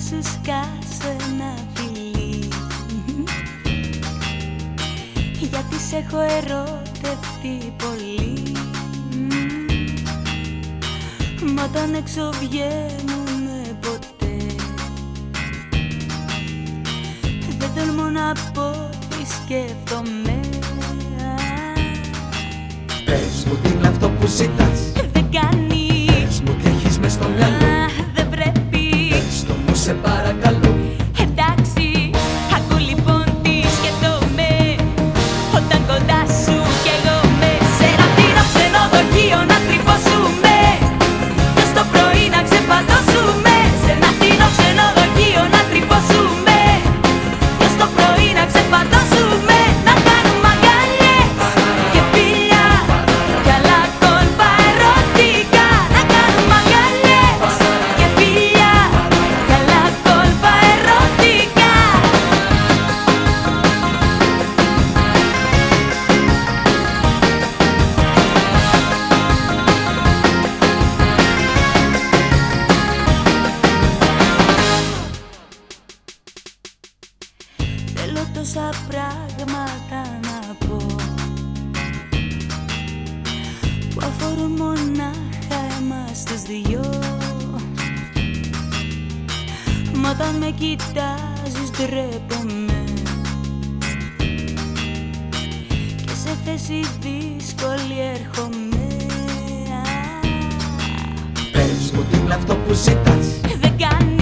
σου σκάσω ένα φιλί Γιατί σε έχω ερωτευτεί πολύ. Μα όταν έξω βγαίνουμε ποτέ Δεν τολμώ να πω τι σκέφτομαι. Πες μου τι είναι αυτό που ζητάς. Δεν κάνει τόσα πράγματα να πω Που αφορούν μονάχα εμάς τους δυο. Μα όταν με κοιτάζεις ντρέπομαι Και σε θέση δύσκολη έρχομαι. Πες μου τι είναι αυτό που ζητάς. Δεν κάνει,